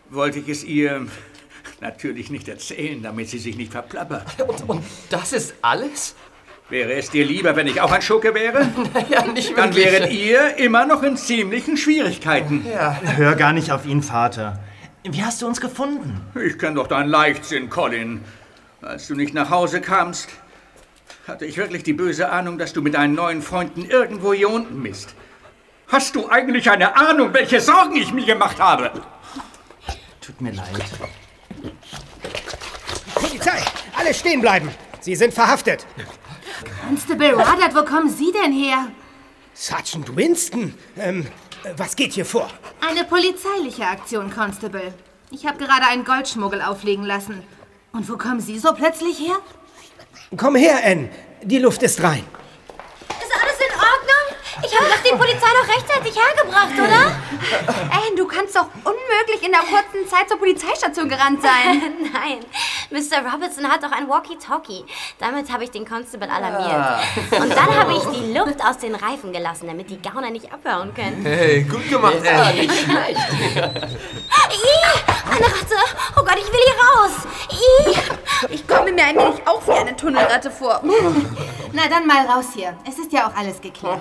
wollte ich es ihr natürlich nicht erzählen, damit sie sich nicht verplappert. Und, und das ist alles? Wäre es dir lieber, wenn ich auch ein Schurke wäre? Naja, nicht Dann wirklich. wäret ihr immer noch in ziemlichen Schwierigkeiten. Ja. Hör gar nicht auf ihn, Vater. Wie hast du uns gefunden? Ich kenn doch deinen Leichtsinn, Colin. Als du nicht nach Hause kamst, hatte ich wirklich die böse Ahnung, dass du mit deinen neuen Freunden irgendwo hier unten bist. Hast du eigentlich eine Ahnung, welche Sorgen ich mir gemacht habe? Tut mir leid. Polizei! Alle stehen bleiben! Sie sind verhaftet! Constable Ruddard, wo kommen Sie denn her? Sergeant Winston, ähm, was geht hier vor? Eine polizeiliche Aktion, Constable. Ich habe gerade einen Goldschmuggel auflegen lassen. Und wo kommen Sie so plötzlich her? Komm her, Ann. Die Luft ist rein. Ist alles in Ordnung? die Polizei noch rechtzeitig hergebracht, oder? Anne, du kannst doch unmöglich in der kurzen Zeit zur Polizeistation gerannt sein. Nein, Mr. Robertson hat doch ein Walkie-Talkie. Damit habe ich den Constable alarmiert. Ah. Und dann habe ich die Luft aus den Reifen gelassen, damit die Gauner nicht abhauen können. Hey, gut gemacht, Ja, Anne. nicht schlecht. Ih, eine Ratte. Oh Gott, ich will hier raus. Ih. Ich komme mir ein wenig auch wie eine Tunnelratte vor. Na dann mal raus hier. Es ist ja auch alles geklärt.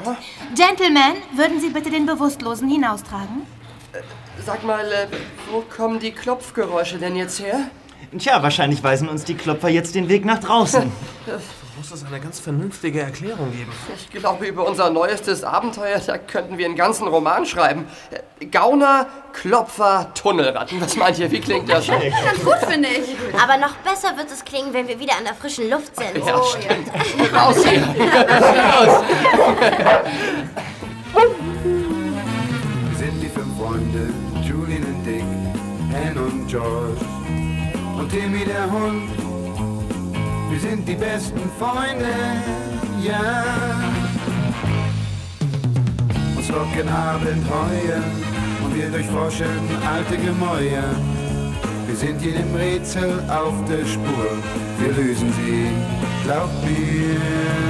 Gentlemen, würden Sie bitte den Bewusstlosen hinaustragen? Sag mal, äh, wo kommen die Klopfgeräusche denn jetzt her? Tja, wahrscheinlich weisen uns die Klopfer jetzt den Weg nach draußen. Muss es eine ganz vernünftige Erklärung geben. Ich glaube, über unser neuestes Abenteuer, da könnten wir einen ganzen Roman schreiben. Äh, Gauner, Klopfer, Tunnelratten. Was meint ihr? Wie klingt das? Ganz gut, finde ich. Aber noch besser wird es klingen, wenn wir wieder an der frischen Luft sind. Ja, stimmt. Raus hier. Wir George und Timmy der Hund. Wir sind die besten Freunde, ja. Uns locken Abenteuer und wir durchforschen alte Gemäuer. Wir sind jedem Rätsel auf der Spur, wir lösen sie, glaubt mir.